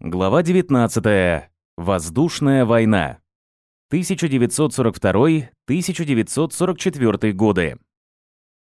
Глава 19. Воздушная война. 1942-1944 годы.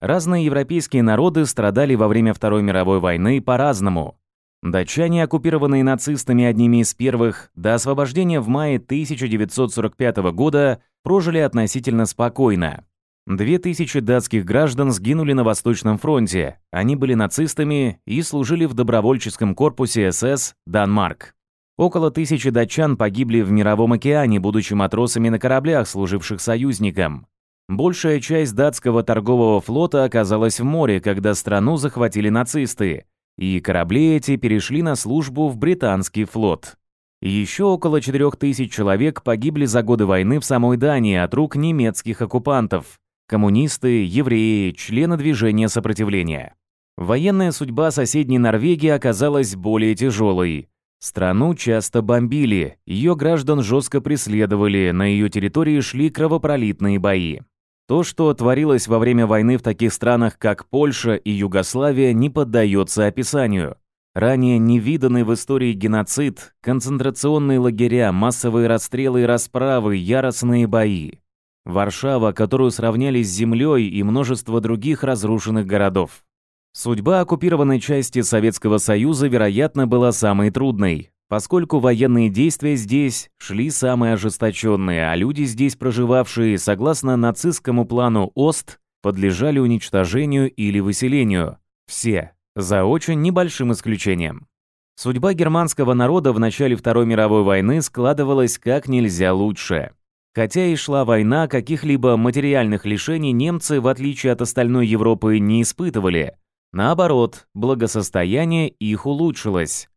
Разные европейские народы страдали во время Второй мировой войны по-разному. Датчане, оккупированные нацистами одними из первых, до освобождения в мае 1945 года прожили относительно спокойно. Две тысячи датских граждан сгинули на Восточном фронте. Они были нацистами и служили в добровольческом корпусе СС «Данмарк». Около тысячи датчан погибли в Мировом океане, будучи матросами на кораблях, служивших союзникам. Большая часть датского торгового флота оказалась в море, когда страну захватили нацисты, и корабли эти перешли на службу в британский флот. Еще около 4000 человек погибли за годы войны в самой Дании от рук немецких оккупантов коммунисты, евреи, члены движения сопротивления. Военная судьба соседней Норвегии оказалась более тяжелой. Страну часто бомбили, ее граждан жестко преследовали, на ее территории шли кровопролитные бои. То, что творилось во время войны в таких странах, как Польша и Югославия, не поддается описанию. Ранее невиданный в истории геноцид, концентрационные лагеря, массовые расстрелы и расправы, яростные бои. Варшава, которую сравняли с землей и множество других разрушенных городов. Судьба оккупированной части Советского Союза, вероятно, была самой трудной, поскольку военные действия здесь шли самые ожесточенные, а люди, здесь проживавшие, согласно нацистскому плану ОСТ, подлежали уничтожению или выселению. Все, за очень небольшим исключением. Судьба германского народа в начале Второй мировой войны складывалась как нельзя лучше. Хотя и шла война, каких-либо материальных лишений немцы, в отличие от остальной Европы, не испытывали. Наоборот, благосостояние их улучшилось.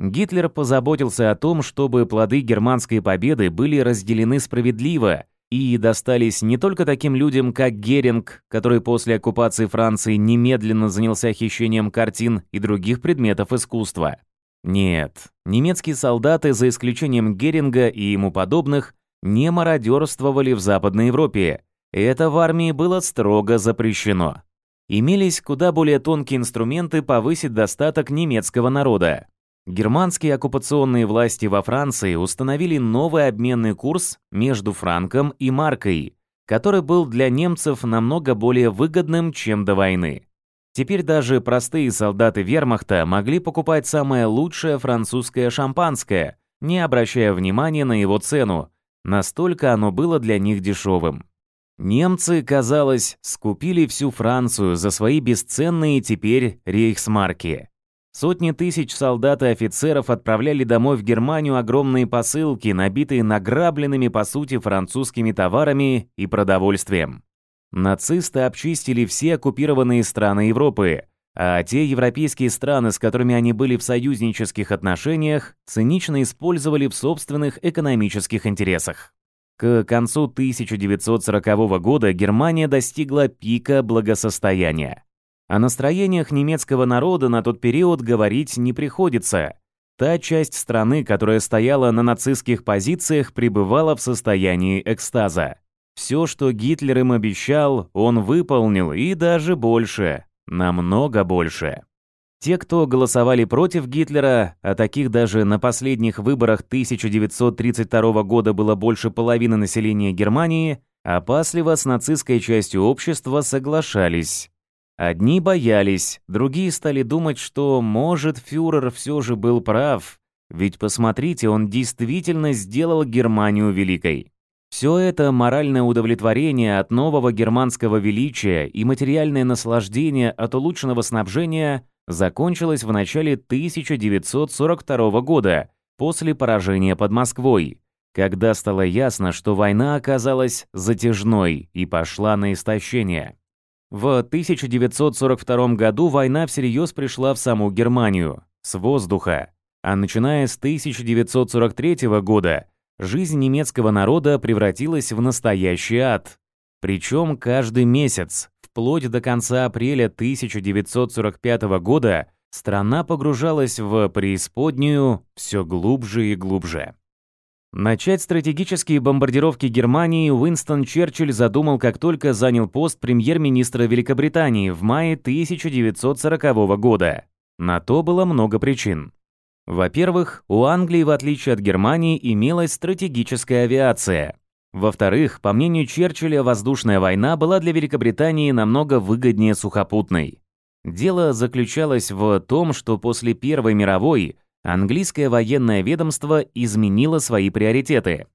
Гитлер позаботился о том, чтобы плоды германской победы были разделены справедливо и достались не только таким людям, как Геринг, который после оккупации Франции немедленно занялся хищением картин и других предметов искусства. Нет, немецкие солдаты, за исключением Геринга и ему подобных, не мародерствовали в Западной Европе. Это в армии было строго запрещено. Имелись куда более тонкие инструменты повысить достаток немецкого народа. Германские оккупационные власти во Франции установили новый обменный курс между франком и маркой, который был для немцев намного более выгодным, чем до войны. Теперь даже простые солдаты вермахта могли покупать самое лучшее французское шампанское, не обращая внимания на его цену, Настолько оно было для них дешевым. Немцы, казалось, скупили всю Францию за свои бесценные теперь рейхсмарки. Сотни тысяч солдат и офицеров отправляли домой в Германию огромные посылки, набитые награбленными, по сути, французскими товарами и продовольствием. Нацисты обчистили все оккупированные страны Европы, а те европейские страны, с которыми они были в союзнических отношениях, цинично использовали в собственных экономических интересах. К концу 1940 года Германия достигла пика благосостояния. О настроениях немецкого народа на тот период говорить не приходится. Та часть страны, которая стояла на нацистских позициях, пребывала в состоянии экстаза. Все, что Гитлер им обещал, он выполнил и даже больше намного больше. Те, кто голосовали против Гитлера, а таких даже на последних выборах 1932 года было больше половины населения Германии, а опасливо с нацистской частью общества соглашались. Одни боялись, другие стали думать, что, может, фюрер все же был прав, ведь посмотрите, он действительно сделал Германию великой. Все это моральное удовлетворение от нового германского величия и материальное наслаждение от улучшенного снабжения закончилось в начале 1942 года, после поражения под Москвой, когда стало ясно, что война оказалась затяжной и пошла на истощение. В 1942 году война всерьез пришла в саму Германию, с воздуха, а начиная с 1943 года – жизнь немецкого народа превратилась в настоящий ад. Причем каждый месяц, вплоть до конца апреля 1945 года, страна погружалась в преисподнюю все глубже и глубже. Начать стратегические бомбардировки Германии Уинстон Черчилль задумал, как только занял пост премьер-министра Великобритании в мае 1940 года. На то было много причин. Во-первых, у Англии, в отличие от Германии, имелась стратегическая авиация. Во-вторых, по мнению Черчилля, воздушная война была для Великобритании намного выгоднее сухопутной. Дело заключалось в том, что после Первой мировой английское военное ведомство изменило свои приоритеты.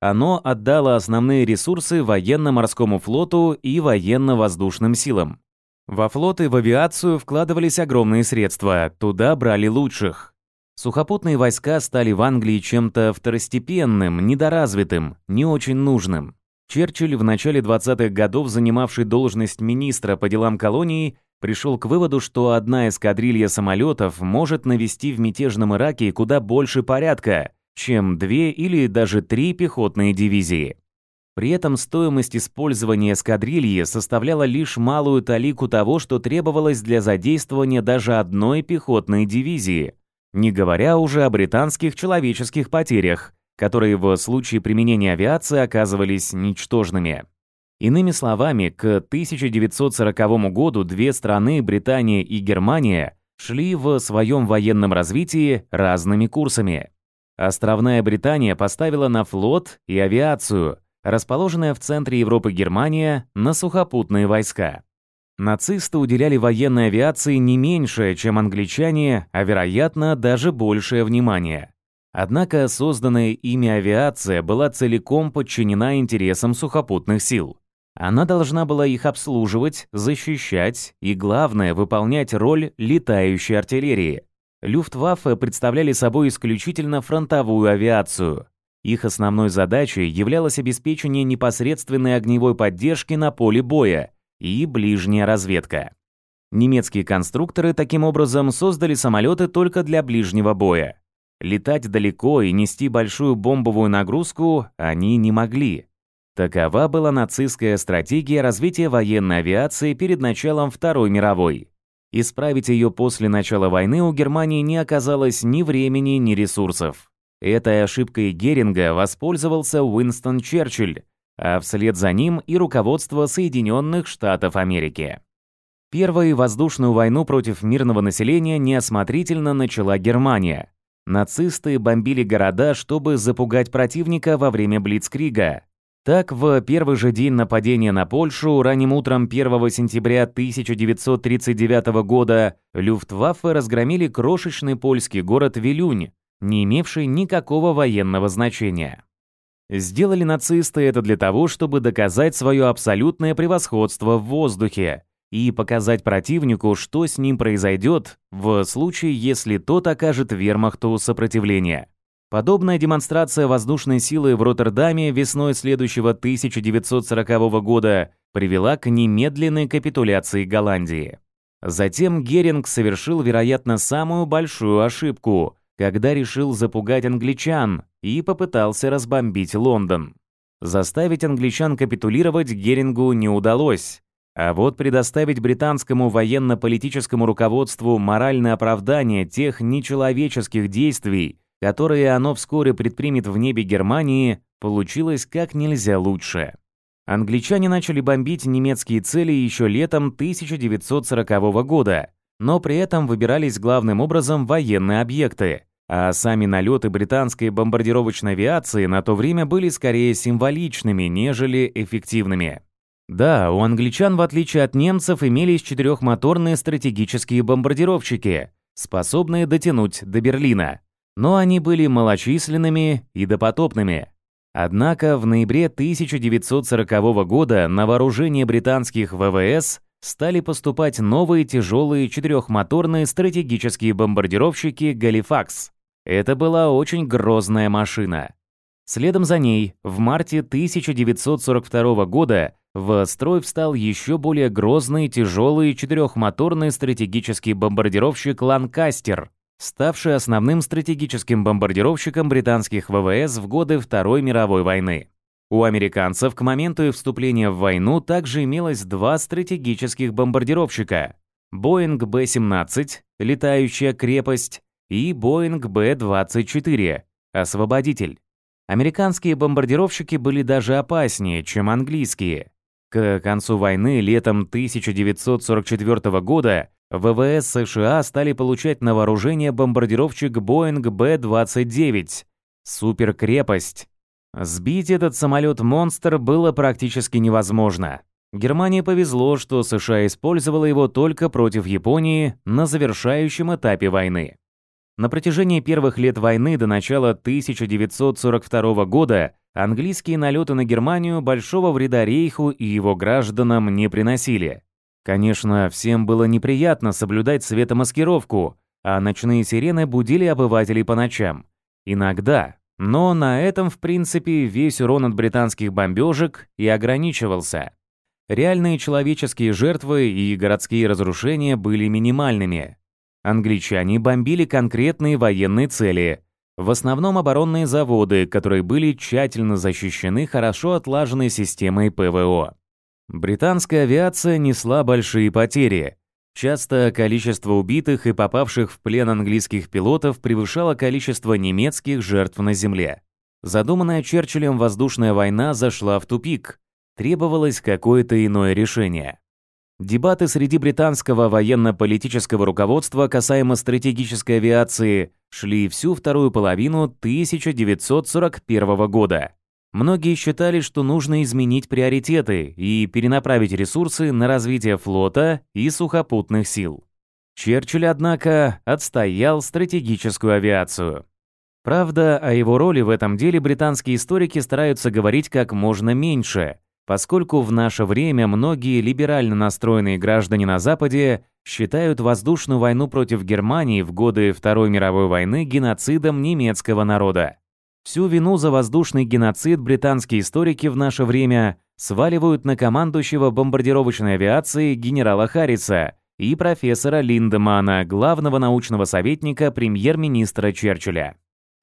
Оно отдало основные ресурсы военно-морскому флоту и военно-воздушным силам. Во флот и в авиацию вкладывались огромные средства, туда брали лучших. Сухопутные войска стали в Англии чем-то второстепенным, недоразвитым, не очень нужным. Черчилль в начале 20-х годов, занимавший должность министра по делам колонии, пришел к выводу, что одна эскадрилья самолетов может навести в мятежном Ираке куда больше порядка, чем две или даже три пехотные дивизии. При этом стоимость использования эскадрильи составляла лишь малую талику того, что требовалось для задействования даже одной пехотной дивизии – не говоря уже о британских человеческих потерях, которые в случае применения авиации оказывались ничтожными. Иными словами, к 1940 году две страны, Британия и Германия, шли в своем военном развитии разными курсами. Островная Британия поставила на флот и авиацию, расположенная в центре Европы Германия, на сухопутные войска. Нацисты уделяли военной авиации не меньшее, чем англичане, а, вероятно, даже большее внимание. Однако созданная ими авиация была целиком подчинена интересам сухопутных сил. Она должна была их обслуживать, защищать и, главное, выполнять роль летающей артиллерии. Люфтваффе представляли собой исключительно фронтовую авиацию. Их основной задачей являлось обеспечение непосредственной огневой поддержки на поле боя – и ближняя разведка. Немецкие конструкторы таким образом создали самолеты только для ближнего боя. Летать далеко и нести большую бомбовую нагрузку они не могли. Такова была нацистская стратегия развития военной авиации перед началом Второй мировой. Исправить ее после начала войны у Германии не оказалось ни времени, ни ресурсов. Этой ошибкой Геринга воспользовался Уинстон Черчилль, а вслед за ним и руководство Соединенных Штатов Америки. Первой воздушную войну против мирного населения неосмотрительно начала Германия. Нацисты бомбили города, чтобы запугать противника во время Блицкрига. Так, в первый же день нападения на Польшу, ранним утром 1 сентября 1939 года, Люфтваффе разгромили крошечный польский город Вилюнь, не имевший никакого военного значения. Сделали нацисты это для того, чтобы доказать свое абсолютное превосходство в воздухе и показать противнику, что с ним произойдет в случае, если тот окажет вермахту сопротивление. Подобная демонстрация воздушной силы в Роттердаме весной следующего 1940 года привела к немедленной капитуляции Голландии. Затем Геринг совершил, вероятно, самую большую ошибку, когда решил запугать англичан и попытался разбомбить Лондон. Заставить англичан капитулировать Герингу не удалось, а вот предоставить британскому военно-политическому руководству моральное оправдание тех нечеловеческих действий, которые оно вскоре предпримет в небе Германии, получилось как нельзя лучше. Англичане начали бомбить немецкие цели еще летом 1940 года, но при этом выбирались главным образом военные объекты, а сами налеты британской бомбардировочной авиации на то время были скорее символичными, нежели эффективными. Да, у англичан, в отличие от немцев, имелись четырехмоторные стратегические бомбардировщики, способные дотянуть до Берлина. Но они были малочисленными и допотопными. Однако в ноябре 1940 года на вооружение британских ВВС стали поступать новые тяжелые четырехмоторные стратегические бомбардировщики «Галифакс», это была очень грозная машина. Следом за ней, в марте 1942 года, в строй встал еще более грозный, тяжелый четырехмоторный стратегический бомбардировщик «Ланкастер», ставший основным стратегическим бомбардировщиком британских ВВС в годы Второй мировой войны. У американцев к моменту вступления в войну также имелось два стратегических бомбардировщика – «Боинг Б-17», «Летающая крепость» и Боинг Б-24 «Освободитель». Американские бомбардировщики были даже опаснее, чем английские. К концу войны летом 1944 года ВВС США стали получать на вооружение бомбардировщик Боинг Б-29 «Суперкрепость». Сбить этот самолет-монстр было практически невозможно. Германии повезло, что США использовала его только против Японии на завершающем этапе войны. На протяжении первых лет войны до начала 1942 года английские налеты на Германию большого вреда Рейху и его гражданам не приносили. Конечно, всем было неприятно соблюдать светомаскировку, а ночные сирены будили обывателей по ночам. Иногда. Но на этом, в принципе, весь урон от британских бомбежек и ограничивался. Реальные человеческие жертвы и городские разрушения были минимальными англичане бомбили конкретные военные цели, в основном оборонные заводы, которые были тщательно защищены хорошо отлаженной системой ПВО. Британская авиация несла большие потери. Часто количество убитых и попавших в плен английских пилотов превышало количество немецких жертв на земле. Задуманная Черчиллем воздушная война зашла в тупик. Требовалось какое-то иное решение. Дебаты среди британского военно-политического руководства касаемо стратегической авиации шли всю вторую половину 1941 года. Многие считали, что нужно изменить приоритеты и перенаправить ресурсы на развитие флота и сухопутных сил. Черчилль, однако, отстоял стратегическую авиацию. Правда, о его роли в этом деле британские историки стараются говорить как можно меньше – поскольку в наше время многие либерально настроенные граждане на Западе считают воздушную войну против Германии в годы Второй мировой войны геноцидом немецкого народа. Всю вину за воздушный геноцид британские историки в наше время сваливают на командующего бомбардировочной авиации генерала Харриса и профессора Линдемана, главного научного советника премьер-министра Черчилля.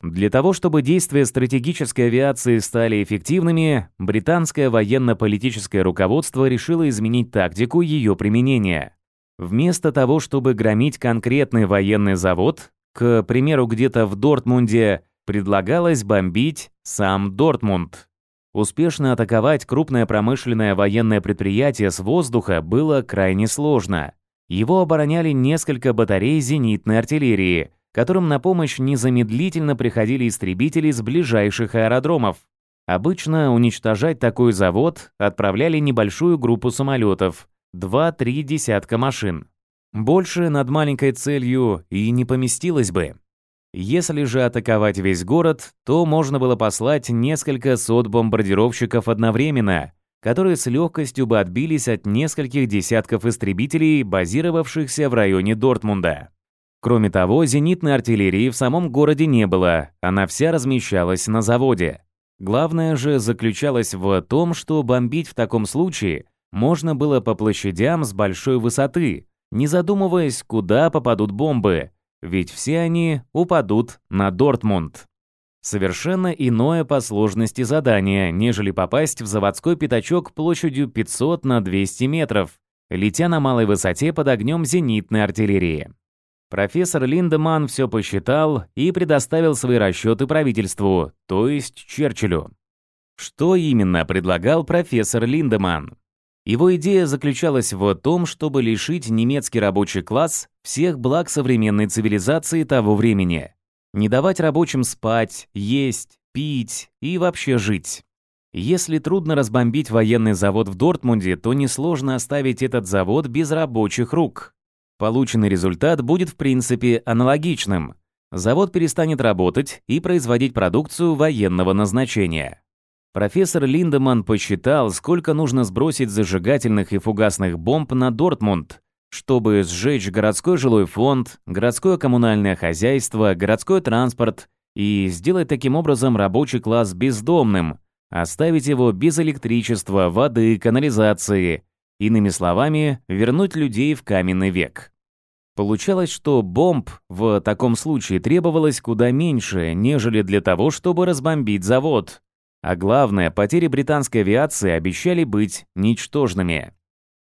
Для того, чтобы действия стратегической авиации стали эффективными, британское военно-политическое руководство решило изменить тактику ее применения. Вместо того, чтобы громить конкретный военный завод, к примеру, где-то в Дортмунде, предлагалось бомбить сам Дортмунд. Успешно атаковать крупное промышленное военное предприятие с воздуха было крайне сложно. Его обороняли несколько батарей зенитной артиллерии – которым на помощь незамедлительно приходили истребители с ближайших аэродромов. Обычно уничтожать такой завод отправляли небольшую группу самолетов, 2-3 десятка машин. Больше над маленькой целью и не поместилось бы. Если же атаковать весь город, то можно было послать несколько сот бомбардировщиков одновременно, которые с легкостью бы отбились от нескольких десятков истребителей, базировавшихся в районе Дортмунда. Кроме того, зенитной артиллерии в самом городе не было, а она вся размещалась на заводе. Главное же заключалось в том, что бомбить в таком случае можно было по площадям с большой высоты, не задумываясь, куда попадут бомбы, ведь все они упадут на Дортмунд. Совершенно иное по сложности задание, нежели попасть в заводской пятачок площадью 500 на 200 метров, летя на малой высоте под огнем зенитной артиллерии. Профессор Линдеман все посчитал и предоставил свои расчеты правительству, то есть Черчиллю. Что именно предлагал профессор Линдеман? Его идея заключалась в том, чтобы лишить немецкий рабочий класс всех благ современной цивилизации того времени. Не давать рабочим спать, есть, пить и вообще жить. Если трудно разбомбить военный завод в Дортмунде, то несложно оставить этот завод без рабочих рук, Полученный результат будет в принципе аналогичным. Завод перестанет работать и производить продукцию военного назначения. Профессор Линдеман посчитал, сколько нужно сбросить зажигательных и фугасных бомб на Дортмунд, чтобы сжечь городской жилой фонд, городское коммунальное хозяйство, городской транспорт и сделать таким образом рабочий класс бездомным, оставить его без электричества, воды, канализации, иными словами, вернуть людей в каменный век. Получалось, что бомб в таком случае требовалось куда меньше, нежели для того, чтобы разбомбить завод. А главное, потери британской авиации обещали быть ничтожными.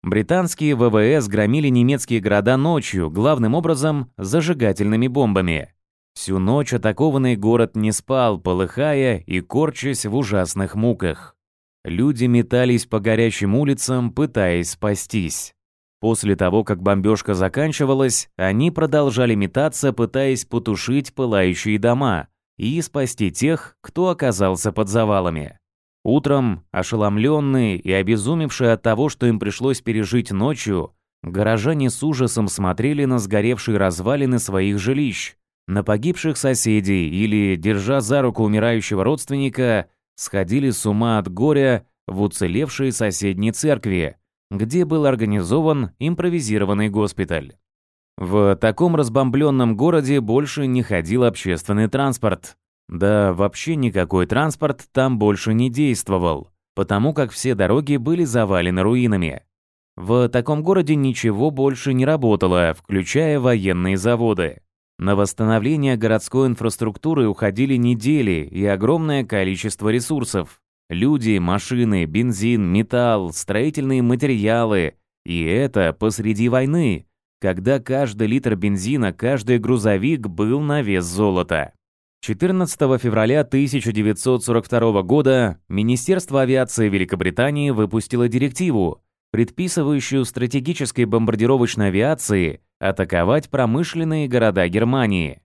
Британские ВВС громили немецкие города ночью, главным образом зажигательными бомбами. Всю ночь атакованный город не спал, полыхая и корчась в ужасных муках. Люди метались по горящим улицам, пытаясь спастись. После того, как бомбежка заканчивалась, они продолжали метаться, пытаясь потушить пылающие дома и спасти тех, кто оказался под завалами. Утром, ошеломленные и обезумевшие от того, что им пришлось пережить ночью, горожане с ужасом смотрели на сгоревшие развалины своих жилищ, на погибших соседей или, держа за руку умирающего родственника, сходили с ума от горя в уцелевшей соседней церкви, где был организован импровизированный госпиталь. В таком разбомбленном городе больше не ходил общественный транспорт. Да, вообще никакой транспорт там больше не действовал, потому как все дороги были завалены руинами. В таком городе ничего больше не работало, включая военные заводы. На восстановление городской инфраструктуры уходили недели и огромное количество ресурсов. Люди, машины, бензин, металл, строительные материалы. И это посреди войны, когда каждый литр бензина, каждый грузовик был на вес золота. 14 февраля 1942 года Министерство авиации Великобритании выпустило директиву, предписывающую стратегической бомбардировочной авиации атаковать промышленные города Германии.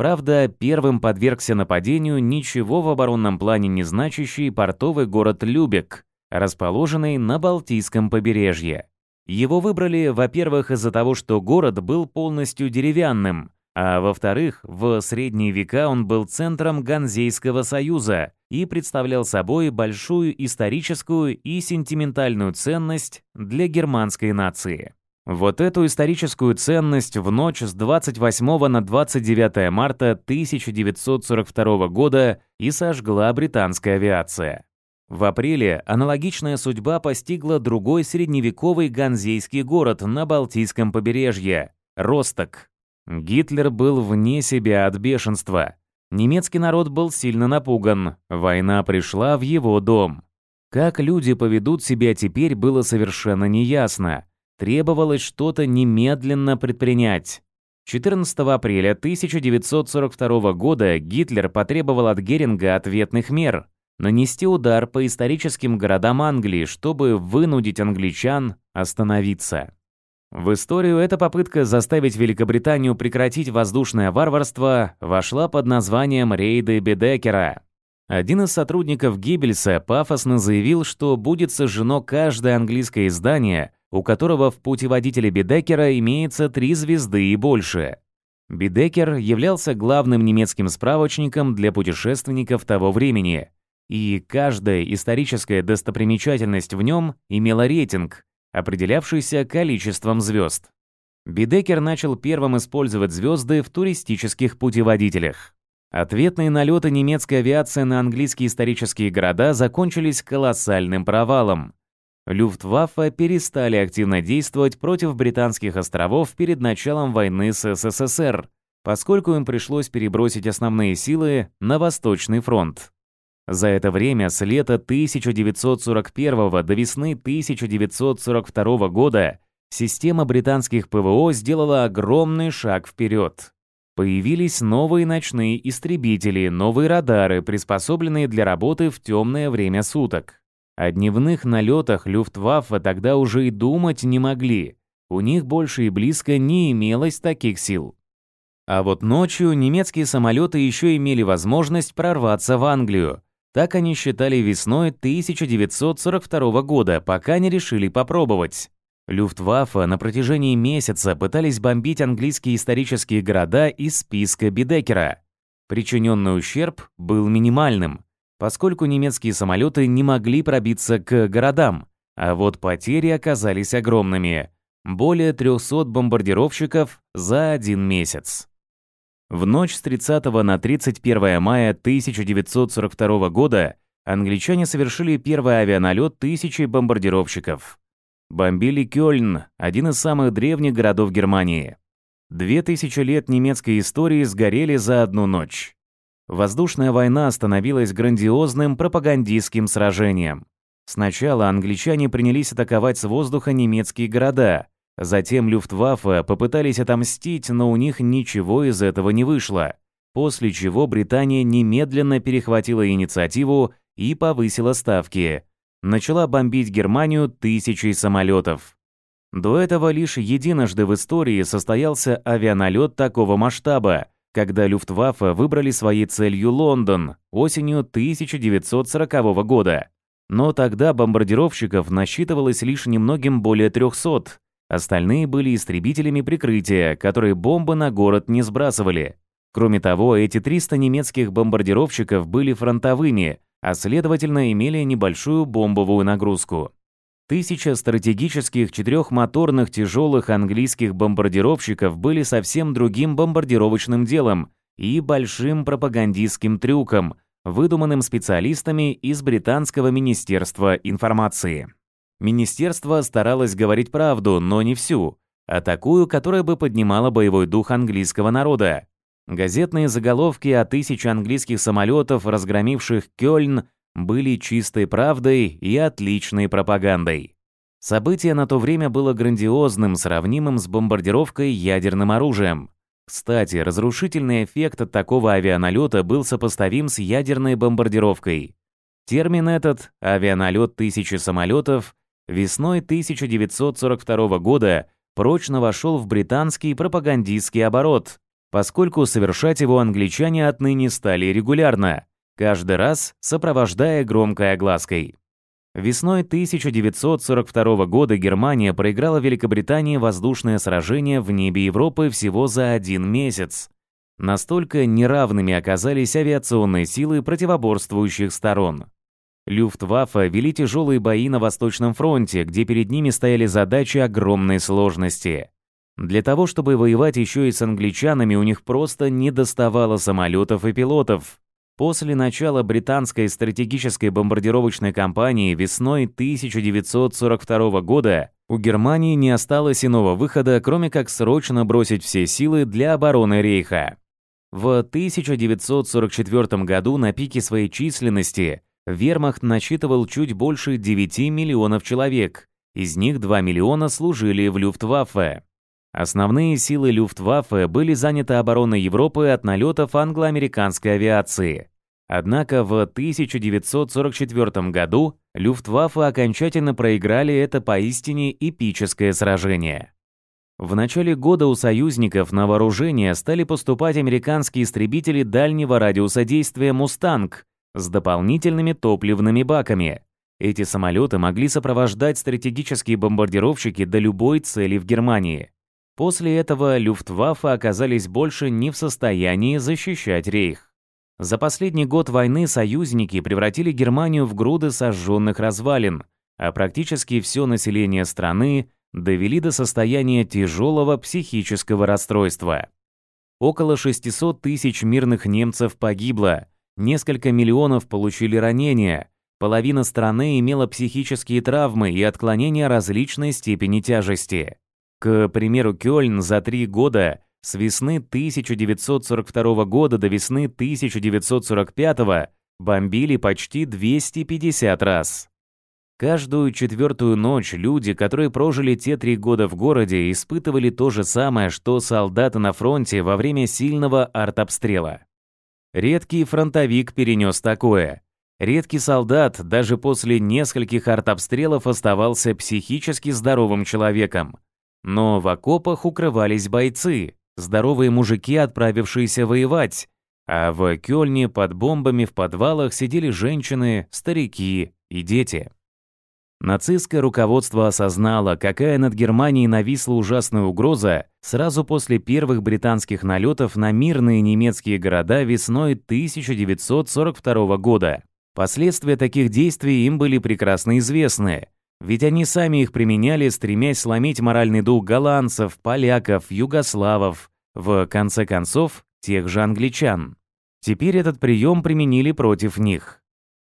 Правда, первым подвергся нападению ничего в оборонном плане не значащий портовый город Любек, расположенный на Балтийском побережье. Его выбрали, во-первых, из-за того, что город был полностью деревянным, а во-вторых, в средние века он был центром Ганзейского союза и представлял собой большую историческую и сентиментальную ценность для германской нации. Вот эту историческую ценность в ночь с 28 на 29 марта 1942 года и сожгла британская авиация. В апреле аналогичная судьба постигла другой средневековый ганзейский город на Балтийском побережье – Росток. Гитлер был вне себя от бешенства. Немецкий народ был сильно напуган, война пришла в его дом. Как люди поведут себя теперь, было совершенно неясно – требовалось что-то немедленно предпринять. 14 апреля 1942 года Гитлер потребовал от Геринга ответных мер – нанести удар по историческим городам Англии, чтобы вынудить англичан остановиться. В историю эта попытка заставить Великобританию прекратить воздушное варварство вошла под названием «Рейды Бедекера». Один из сотрудников Гиббельса пафосно заявил, что будет сожжено каждое английское издание – у которого в путеводителе Бедекера имеется три звезды и больше. Бедекер являлся главным немецким справочником для путешественников того времени, и каждая историческая достопримечательность в нем имела рейтинг, определявшийся количеством звезд. Бедекер начал первым использовать звезды в туристических путеводителях. Ответные налеты немецкой авиации на английские исторические города закончились колоссальным провалом. Люфтваффе перестали активно действовать против британских островов перед началом войны с СССР, поскольку им пришлось перебросить основные силы на Восточный фронт. За это время с лета 1941 до весны 1942 года система британских ПВО сделала огромный шаг вперед. Появились новые ночные истребители, новые радары, приспособленные для работы в темное время суток. О дневных налетах Люфтваффе тогда уже и думать не могли. У них больше и близко не имелось таких сил. А вот ночью немецкие самолеты еще имели возможность прорваться в Англию. Так они считали весной 1942 года, пока не решили попробовать. Люфтваффе на протяжении месяца пытались бомбить английские исторические города из списка Бедекера. Причиненный ущерб был минимальным поскольку немецкие самолеты не могли пробиться к городам, а вот потери оказались огромными – более 300 бомбардировщиков за один месяц. В ночь с 30 на 31 мая 1942 года англичане совершили первый авианалет тысячи бомбардировщиков. Бомбили Кёльн, один из самых древних городов Германии. Две тысячи лет немецкой истории сгорели за одну ночь. Воздушная война становилась грандиозным пропагандистским сражением. Сначала англичане принялись атаковать с воздуха немецкие города, затем Люфтваффе попытались отомстить, но у них ничего из этого не вышло, после чего Британия немедленно перехватила инициативу и повысила ставки. Начала бомбить Германию тысячей самолетов. До этого лишь единожды в истории состоялся авианалет такого масштаба – когда Люфтваффе выбрали своей целью Лондон осенью 1940 года. Но тогда бомбардировщиков насчитывалось лишь немногим более 300. Остальные были истребителями прикрытия, которые бомбы на город не сбрасывали. Кроме того, эти 300 немецких бомбардировщиков были фронтовыми, а следовательно имели небольшую бомбовую нагрузку. Тысяча стратегических четырехмоторных тяжелых английских бомбардировщиков были совсем другим бомбардировочным делом и большим пропагандистским трюком, выдуманным специалистами из британского Министерства информации. Министерство старалось говорить правду, но не всю, а такую, которая бы поднимала боевой дух английского народа. Газетные заголовки о тысяче английских самолетов, разгромивших Кёльн, были чистой правдой и отличной пропагандой. Событие на то время было грандиозным, сравнимым с бомбардировкой ядерным оружием. Кстати, разрушительный эффект от такого авианалета был сопоставим с ядерной бомбардировкой. Термин этот «авианалет тысячи самолетов» весной 1942 года прочно вошел в британский пропагандистский оборот, поскольку совершать его англичане отныне стали регулярно каждый раз сопровождая громкой оглаской. Весной 1942 года Германия проиграла Великобритании воздушное сражение в небе Европы всего за один месяц. Настолько неравными оказались авиационные силы противоборствующих сторон. Люфтваффе вели тяжелые бои на Восточном фронте, где перед ними стояли задачи огромной сложности. Для того, чтобы воевать еще и с англичанами, у них просто не доставало самолетов и пилотов. После начала британской стратегической бомбардировочной кампании весной 1942 года у Германии не осталось иного выхода, кроме как срочно бросить все силы для обороны Рейха. В 1944 году на пике своей численности вермахт насчитывал чуть больше 9 миллионов человек, из них 2 миллиона служили в Люфтваффе. Основные силы Люфтваффе были заняты обороной Европы от налетов англо-американской авиации. Однако в 1944 году Люфтваффе окончательно проиграли это поистине эпическое сражение. В начале года у союзников на вооружение стали поступать американские истребители дальнего радиуса действия «Мустанг» с дополнительными топливными баками. Эти самолеты могли сопровождать стратегические бомбардировщики до любой цели в Германии. После этого Люфтваффе оказались больше не в состоянии защищать рейх. За последний год войны союзники превратили Германию в груды сожженных развалин, а практически все население страны довели до состояния тяжелого психического расстройства. Около 600 тысяч мирных немцев погибло, несколько миллионов получили ранения, половина страны имела психические травмы и отклонения различной степени тяжести. К примеру, Кёльн за три года с весны 1942 года до весны 1945 бомбили почти 250 раз. Каждую четвертую ночь люди, которые прожили те три года в городе, испытывали то же самое, что солдаты на фронте во время сильного артобстрела. Редкий фронтовик перенес такое. Редкий солдат даже после нескольких артобстрелов оставался психически здоровым человеком. Но в окопах укрывались бойцы, здоровые мужики, отправившиеся воевать, а в Кёльне под бомбами в подвалах сидели женщины, старики и дети. Нацистское руководство осознало, какая над Германией нависла ужасная угроза сразу после первых британских налетов на мирные немецкие города весной 1942 года. Последствия таких действий им были прекрасно известны. Ведь они сами их применяли, стремясь сломить моральный дух голландцев, поляков, югославов, в конце концов, тех же англичан. Теперь этот прием применили против них.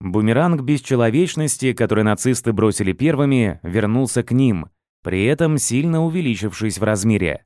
Бумеранг бесчеловечности, который нацисты бросили первыми, вернулся к ним, при этом сильно увеличившись в размере.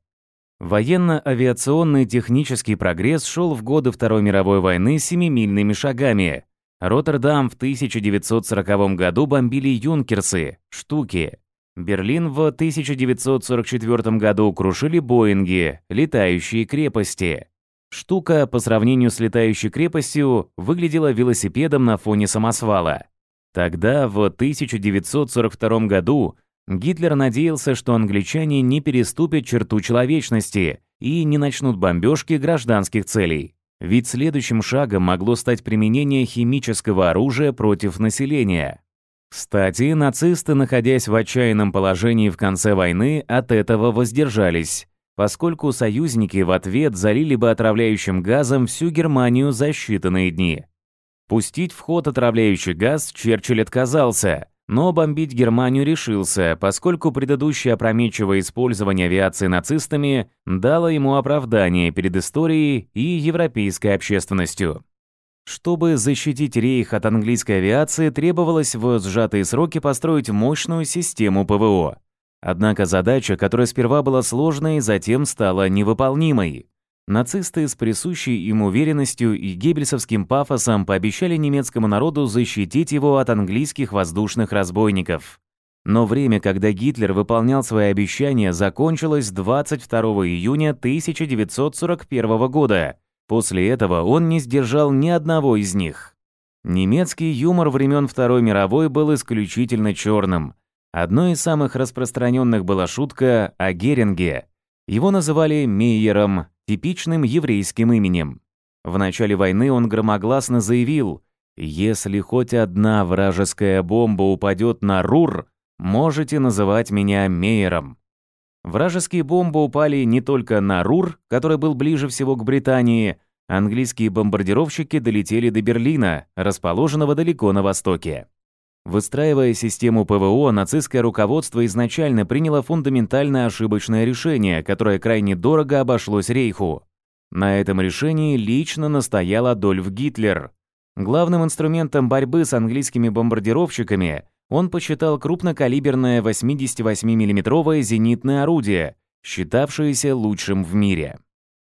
Военно-авиационный технический прогресс шел в годы Второй мировой войны семимильными шагами, Роттердам в 1940 году бомбили юнкерсы, штуки. Берлин в 1944 году крушили Боинги, летающие крепости. Штука, по сравнению с летающей крепостью, выглядела велосипедом на фоне самосвала. Тогда, в 1942 году, Гитлер надеялся, что англичане не переступят черту человечности и не начнут бомбежки гражданских целей. Ведь следующим шагом могло стать применение химического оружия против населения. Кстати, нацисты, находясь в отчаянном положении в конце войны, от этого воздержались, поскольку союзники в ответ залили бы отравляющим газом всю Германию за считанные дни. Пустить в ход отравляющий газ Черчилль отказался – но бомбить Германию решился, поскольку предыдущее опрометчивое использование авиации нацистами дало ему оправдание перед историей и европейской общественностью. Чтобы защитить рейх от английской авиации, требовалось в сжатые сроки построить мощную систему ПВО. Однако задача, которая сперва была сложной, затем стала невыполнимой. Нацисты с присущей им уверенностью и геббельсовским пафосом пообещали немецкому народу защитить его от английских воздушных разбойников. Но время, когда Гитлер выполнял свои обещания, закончилось 22 июня 1941 года. После этого он не сдержал ни одного из них. Немецкий юмор времен Второй мировой был исключительно черным. Одной из самых распространенных была шутка о Геринге, его называли Мейером, типичным еврейским именем. В начале войны он громогласно заявил, «Если хоть одна вражеская бомба упадет на Рур, можете называть меня Мейером». Вражеские бомбы упали не только на Рур, который был ближе всего к Британии, английские бомбардировщики долетели до Берлина, расположенного далеко на востоке. Выстраивая систему ПВО, нацистское руководство изначально приняло фундаментально ошибочное решение, которое крайне дорого обошлось Рейху. На этом решении лично настоял Адольф Гитлер. Главным инструментом борьбы с английскими бомбардировщиками он посчитал крупнокалиберное 88 миллиметровое зенитное орудие, считавшееся лучшим в мире.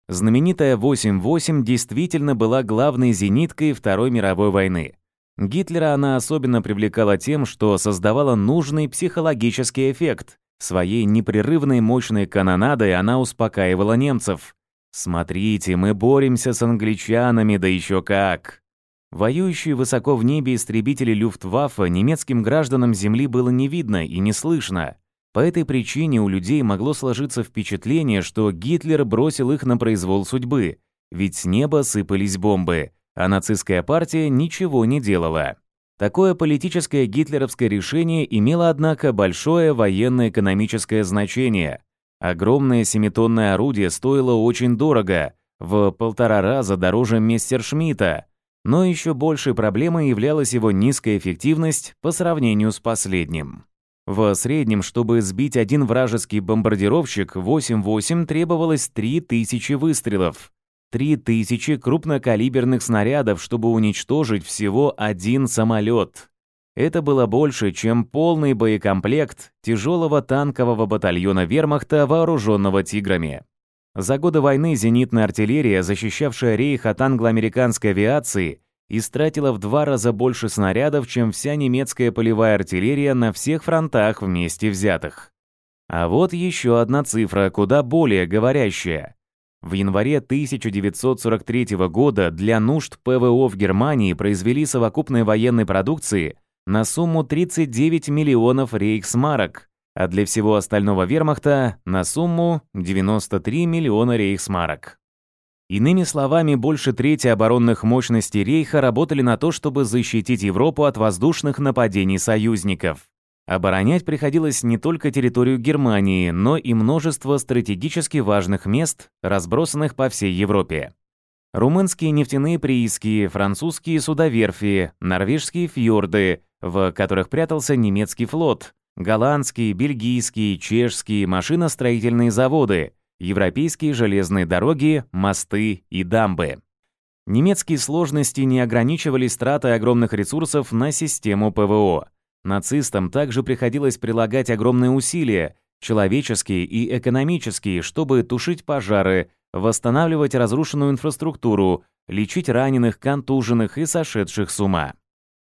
Знаменитая 8-8 действительно была главной зениткой Второй мировой войны – Гитлера она особенно привлекала тем, что создавала нужный психологический эффект. Своей непрерывной мощной канонадой она успокаивала немцев. «Смотрите, мы боремся с англичанами, да еще как!» Воюющие высоко в небе истребители Люфтваффе немецким гражданам Земли было не видно и не слышно. По этой причине у людей могло сложиться впечатление, что Гитлер бросил их на произвол судьбы, ведь с неба сыпались бомбы а нацистская партия ничего не делала. Такое политическое гитлеровское решение имело, однако, большое военно-экономическое значение. Огромное семитонное орудие стоило очень дорого, в полтора раза дороже Мессершмитта, но еще большей проблемой являлась его низкая эффективность по сравнению с последним. В среднем, чтобы сбить один вражеский бомбардировщик 8-8 требовалось 3000 выстрелов, 3000 крупнокалиберных снарядов, чтобы уничтожить всего один самолет. Это было больше, чем полный боекомплект тяжелого танкового батальона вермахта, вооруженного «Тиграми». За годы войны зенитная артиллерия, защищавшая рейх от англо-американской авиации, истратила в два раза больше снарядов, чем вся немецкая полевая артиллерия на всех фронтах вместе взятых. А вот еще одна цифра, куда более говорящая – в январе 1943 года для нужд ПВО в Германии произвели совокупной военной продукции на сумму 39 миллионов рейхсмарок, а для всего остального вермахта на сумму 93 миллиона рейхсмарок. Иными словами, больше трети оборонных мощностей Рейха работали на то, чтобы защитить Европу от воздушных нападений союзников. Оборонять приходилось не только территорию Германии, но и множество стратегически важных мест, разбросанных по всей Европе. Румынские нефтяные прииски, французские судоверфи, норвежские фьорды, в которых прятался немецкий флот, голландские, бельгийские, чешские машиностроительные заводы, европейские железные дороги, мосты и дамбы. Немецкие сложности не ограничивались тратой огромных ресурсов на систему ПВО. Нацистам также приходилось прилагать огромные усилия, человеческие и экономические, чтобы тушить пожары, восстанавливать разрушенную инфраструктуру, лечить раненых, контуженных и сошедших с ума.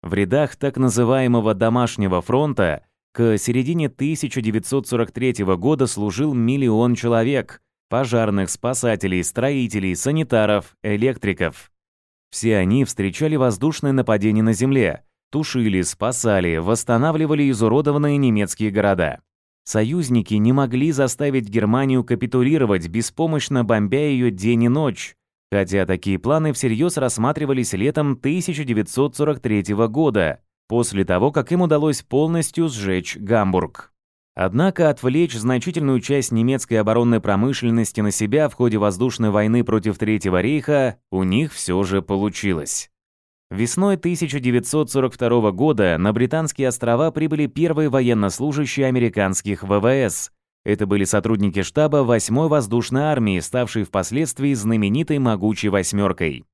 В рядах так называемого «домашнего фронта» к середине 1943 года служил миллион человек – пожарных, спасателей, строителей, санитаров, электриков. Все они встречали воздушное нападение на Земле – тушили, спасали, восстанавливали изуродованные немецкие города. Союзники не могли заставить Германию капитулировать, беспомощно бомбя ее день и ночь, хотя такие планы всерьез рассматривались летом 1943 года, после того, как им удалось полностью сжечь Гамбург. Однако отвлечь значительную часть немецкой оборонной промышленности на себя в ходе воздушной войны против Третьего рейха у них все же получилось. Весной 1942 года на британские острова прибыли первые военнослужащие американских ВВС. Это были сотрудники штаба 8-й воздушной армии, ставшей впоследствии знаменитой «Могучей восьмеркой».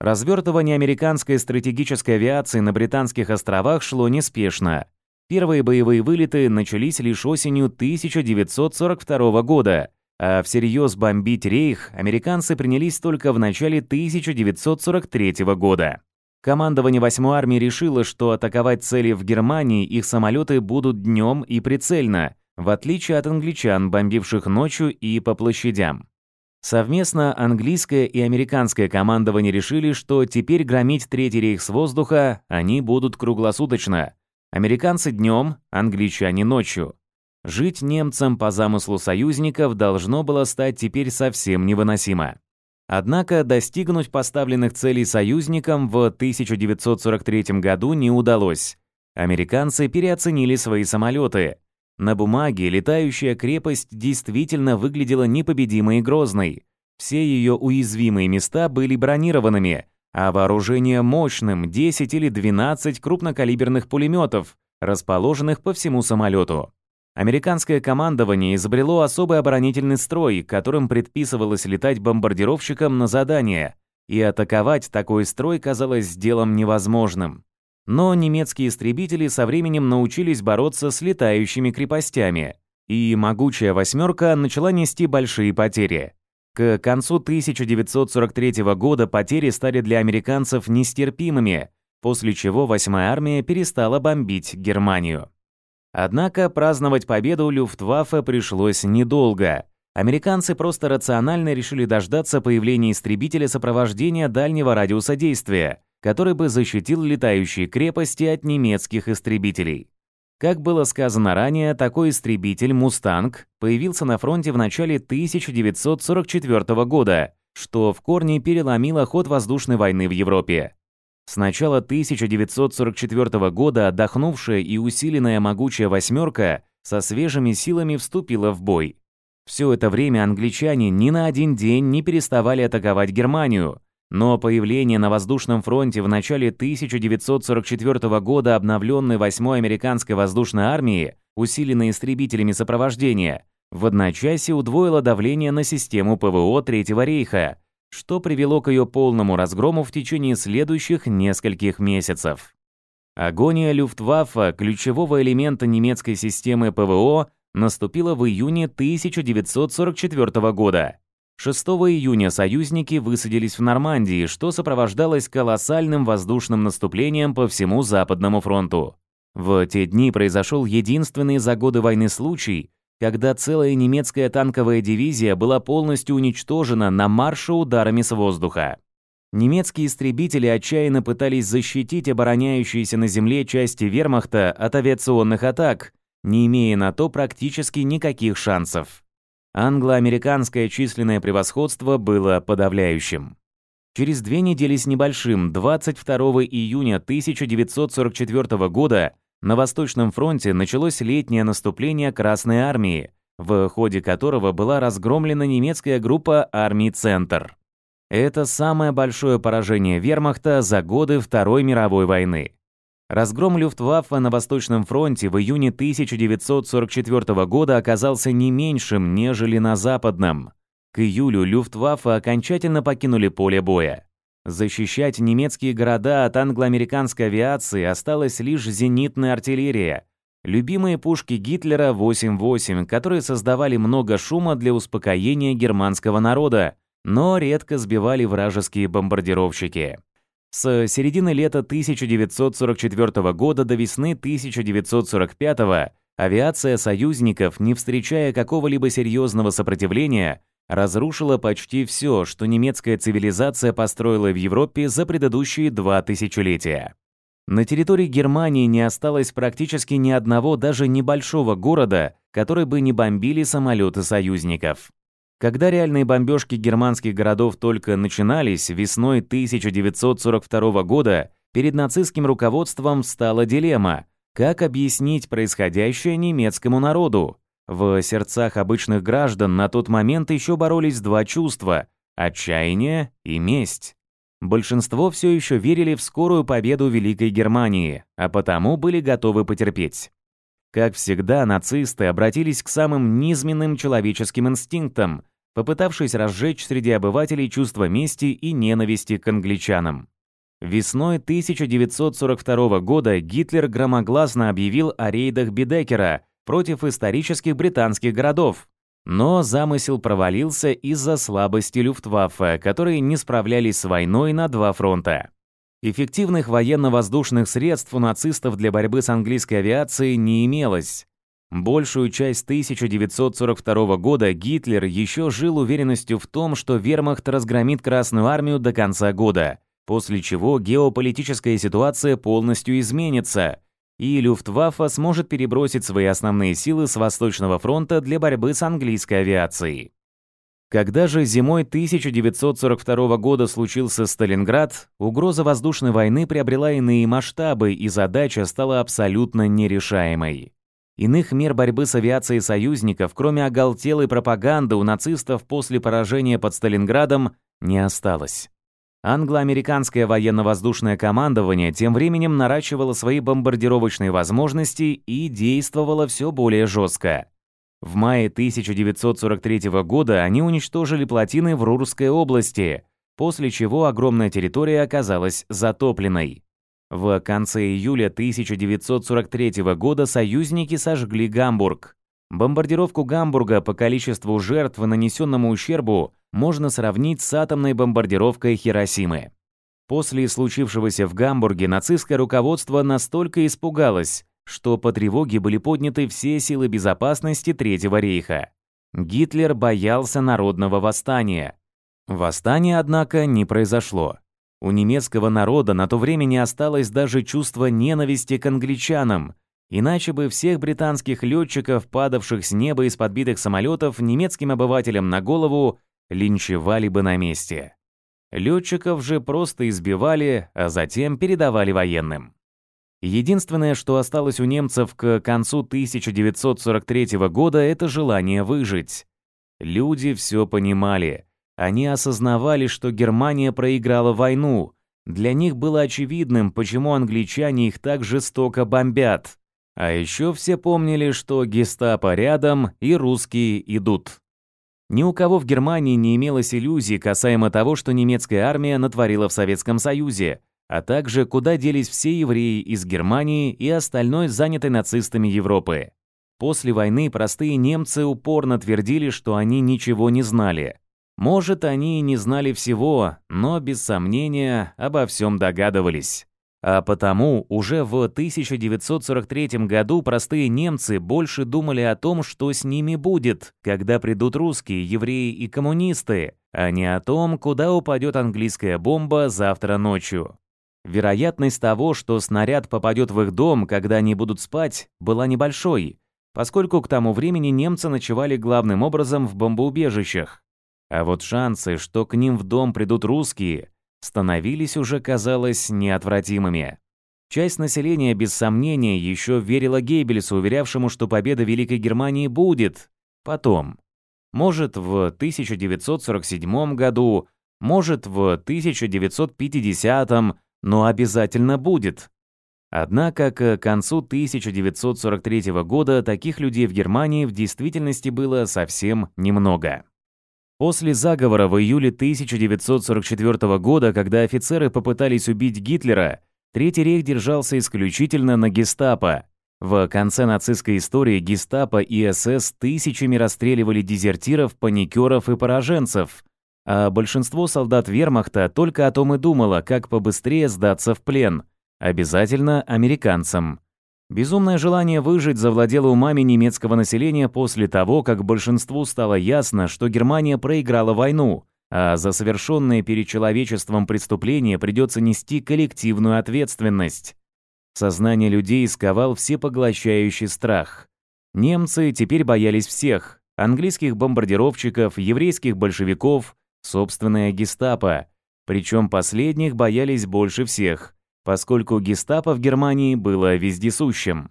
Развертывание американской стратегической авиации на британских островах шло неспешно. Первые боевые вылеты начались лишь осенью 1942 года, а всерьез бомбить рейх американцы принялись только в начале 1943 года. Командование 8 армии решило, что атаковать цели в Германии их самолеты будут днем и прицельно, в отличие от англичан, бомбивших ночью и по площадям. Совместно английское и американское командование решили, что теперь громить Третий рейх с воздуха они будут круглосуточно. Американцы днем, англичане ночью. Жить немцам по замыслу союзников должно было стать теперь совсем невыносимо. Однако достигнуть поставленных целей союзникам в 1943 году не удалось. Американцы переоценили свои самолеты. На бумаге летающая крепость действительно выглядела непобедимой и грозной. Все ее уязвимые места были бронированными, а вооружение мощным 10 или 12 крупнокалиберных пулеметов, расположенных по всему самолету. Американское командование изобрело особый оборонительный строй, которым предписывалось летать бомбардировщикам на задание, и атаковать такой строй казалось делом невозможным. Но немецкие истребители со временем научились бороться с летающими крепостями, и «Могучая восьмерка» начала нести большие потери. К концу 1943 года потери стали для американцев нестерпимыми, после чего 8-я армия перестала бомбить Германию. Однако праздновать победу Люфтваффе пришлось недолго. Американцы просто рационально решили дождаться появления истребителя сопровождения дальнего радиуса действия, который бы защитил летающие крепости от немецких истребителей. Как было сказано ранее, такой истребитель «Мустанг» появился на фронте в начале 1944 года, что в корне переломило ход воздушной войны в Европе. С начала 1944 года отдохнувшая и усиленная могучая «восьмерка» со свежими силами вступила в бой. Все это время англичане ни на один день не переставали атаковать Германию, но появление на воздушном фронте в начале 1944 года обновленной 8-й американской воздушной армии, усиленной истребителями сопровождения, в одночасье удвоило давление на систему ПВО Третьего рейха – что привело к ее полному разгрому в течение следующих нескольких месяцев. Агония Люфтваффе, ключевого элемента немецкой системы ПВО, наступила в июне 1944 года. 6 июня союзники высадились в Нормандии, что сопровождалось колоссальным воздушным наступлением по всему Западному фронту. В те дни произошел единственный за годы войны случай, когда целая немецкая танковая дивизия была полностью уничтожена на марше ударами с воздуха. Немецкие истребители отчаянно пытались защитить обороняющиеся на земле части вермахта от авиационных атак, не имея на то практически никаких шансов. Англо-американское численное превосходство было подавляющим. Через две недели с небольшим, 22 июня 1944 года, на Восточном фронте началось летнее наступление Красной Армии, в ходе которого была разгромлена немецкая группа армий «Центр». Это самое большое поражение вермахта за годы Второй мировой войны. Разгром Люфтваффе на Восточном фронте в июне 1944 года оказался не меньшим, нежели на Западном. К июлю Люфтваффе окончательно покинули поле боя. Защищать немецкие города от англо-американской авиации осталась лишь зенитная артиллерия. Любимые пушки Гитлера 8-8, которые создавали много шума для успокоения германского народа, но редко сбивали вражеские бомбардировщики. С середины лета 1944 года до весны 1945 авиация союзников, не встречая какого-либо серьезного сопротивления, разрушила почти все, что немецкая цивилизация построила в Европе за предыдущие два тысячелетия. На территории Германии не осталось практически ни одного даже небольшого города, который бы не бомбили самолеты союзников. Когда реальные бомбежки германских городов только начинались, весной 1942 года перед нацистским руководством встала дилемма, как объяснить происходящее немецкому народу, в сердцах обычных граждан на тот момент еще боролись два чувства – отчаяние и месть. Большинство все еще верили в скорую победу Великой Германии, а потому были готовы потерпеть. Как всегда, нацисты обратились к самым низменным человеческим инстинктам, попытавшись разжечь среди обывателей чувство мести и ненависти к англичанам. Весной 1942 года Гитлер громогласно объявил о рейдах Бедекера, против исторических британских городов. Но замысел провалился из-за слабости Люфтваффе, которые не справлялись с войной на два фронта. Эффективных военно-воздушных средств у нацистов для борьбы с английской авиацией не имелось. Большую часть 1942 года Гитлер еще жил уверенностью в том, что вермахт разгромит Красную армию до конца года, после чего геополитическая ситуация полностью изменится – и Люфтваффе сможет перебросить свои основные силы с Восточного фронта для борьбы с английской авиацией. Когда же зимой 1942 года случился Сталинград, угроза воздушной войны приобрела иные масштабы, и задача стала абсолютно нерешаемой. Иных мер борьбы с авиацией союзников, кроме оголтелой пропаганды у нацистов после поражения под Сталинградом, не осталось. Англо-американское военно-воздушное командование тем временем наращивало свои бомбардировочные возможности и действовало все более жестко. В мае 1943 года они уничтожили плотины в Рурской области, после чего огромная территория оказалась затопленной. В конце июля 1943 года союзники сожгли Гамбург. Бомбардировку Гамбурга по количеству жертв и нанесенному ущербу можно сравнить с атомной бомбардировкой Хиросимы. После случившегося в Гамбурге нацистское руководство настолько испугалось, что по тревоге были подняты все силы безопасности Третьего рейха. Гитлер боялся народного восстания. Восстание, однако, не произошло. У немецкого народа на то время не осталось даже чувства ненависти к англичанам, иначе бы всех британских летчиков, падавших с неба из подбитых самолетов, немецким обывателям на голову линчевали бы на месте. Летчиков же просто избивали, а затем передавали военным. Единственное, что осталось у немцев к концу 1943 года, это желание выжить. Люди все понимали. Они осознавали, что Германия проиграла войну. Для них было очевидным, почему англичане их так жестоко бомбят. А еще все помнили, что гестапо рядом и русские идут. Ни у кого в Германии не имелось иллюзий касаемо того, что немецкая армия натворила в Советском Союзе, а также куда делись все евреи из Германии и остальной занятой нацистами Европы. После войны простые немцы упорно твердили, что они ничего не знали. Может, они и не знали всего, но, без сомнения, обо всем догадывались. А потому уже в 1943 году простые немцы больше думали о том, что с ними будет, когда придут русские, евреи и коммунисты, а не о том, куда упадет английская бомба завтра ночью. Вероятность того, что снаряд попадет в их дом, когда они будут спать, была небольшой, поскольку к тому времени немцы ночевали главным образом в бомбоубежищах. А вот шансы, что к ним в дом придут русские – становились уже, казалось, неотвратимыми. Часть населения, без сомнения, еще верила Гейбельсу, уверявшему, что победа Великой Германии будет. Потом. Может, в 1947 году, может, в 1950, но обязательно будет. Однако к концу 1943 года таких людей в Германии в действительности было совсем немного. После заговора в июле 1944 года, когда офицеры попытались убить Гитлера, Третий рейх держался исключительно на гестапо. В конце нацистской истории гестапо и СС тысячами расстреливали дезертиров, паникеров и пораженцев, а большинство солдат вермахта только о том и думало, как побыстрее сдаться в плен, обязательно американцам. Безумное желание выжить завладело умами немецкого населения после того, как большинству стало ясно, что Германия проиграла войну, а за совершенное перед человечеством преступление придется нести коллективную ответственность. Сознание людей сковал всепоглощающий страх. Немцы теперь боялись всех – английских бомбардировщиков, еврейских большевиков, собственное гестапо. Причем последних боялись больше всех поскольку гестапо в Германии было вездесущим.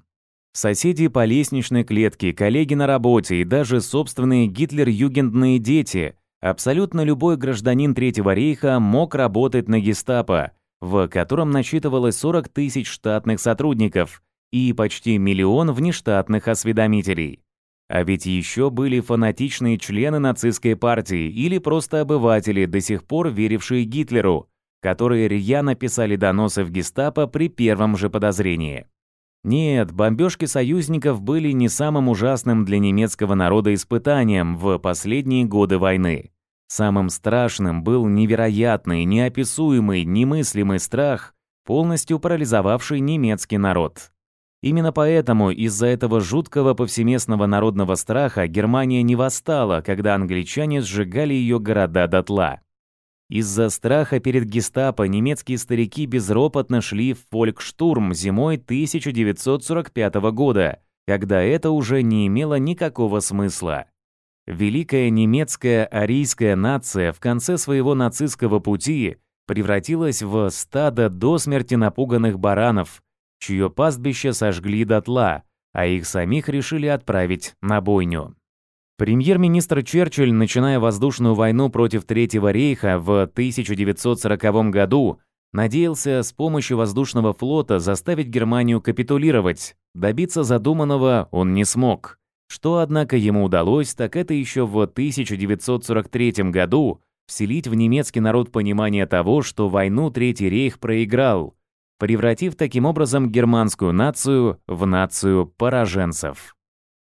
Соседи по лестничной клетке, коллеги на работе и даже собственные гитлер-югендные дети, абсолютно любой гражданин Третьего рейха мог работать на гестапо, в котором насчитывалось 40 тысяч штатных сотрудников и почти миллион внештатных осведомителей. А ведь еще были фанатичные члены нацистской партии или просто обыватели, до сих пор верившие Гитлеру – которые рьяно писали доносы в гестапо при первом же подозрении. Нет, бомбежки союзников были не самым ужасным для немецкого народа испытанием в последние годы войны. Самым страшным был невероятный, неописуемый, немыслимый страх, полностью парализовавший немецкий народ. Именно поэтому из-за этого жуткого повсеместного народного страха Германия не восстала, когда англичане сжигали ее города дотла. Из-за страха перед гестапо немецкие старики безропотно шли в фолькштурм зимой 1945 года, когда это уже не имело никакого смысла. Великая немецкая арийская нация в конце своего нацистского пути превратилась в стадо до смерти напуганных баранов, чье пастбище сожгли дотла, а их самих решили отправить на бойню. Премьер-министр Черчилль, начиная воздушную войну против Третьего рейха в 1940 году, надеялся с помощью воздушного флота заставить Германию капитулировать. Добиться задуманного он не смог. Что, однако, ему удалось, так это еще в 1943 году вселить в немецкий народ понимание того, что войну Третий рейх проиграл, превратив таким образом германскую нацию в нацию пораженцев.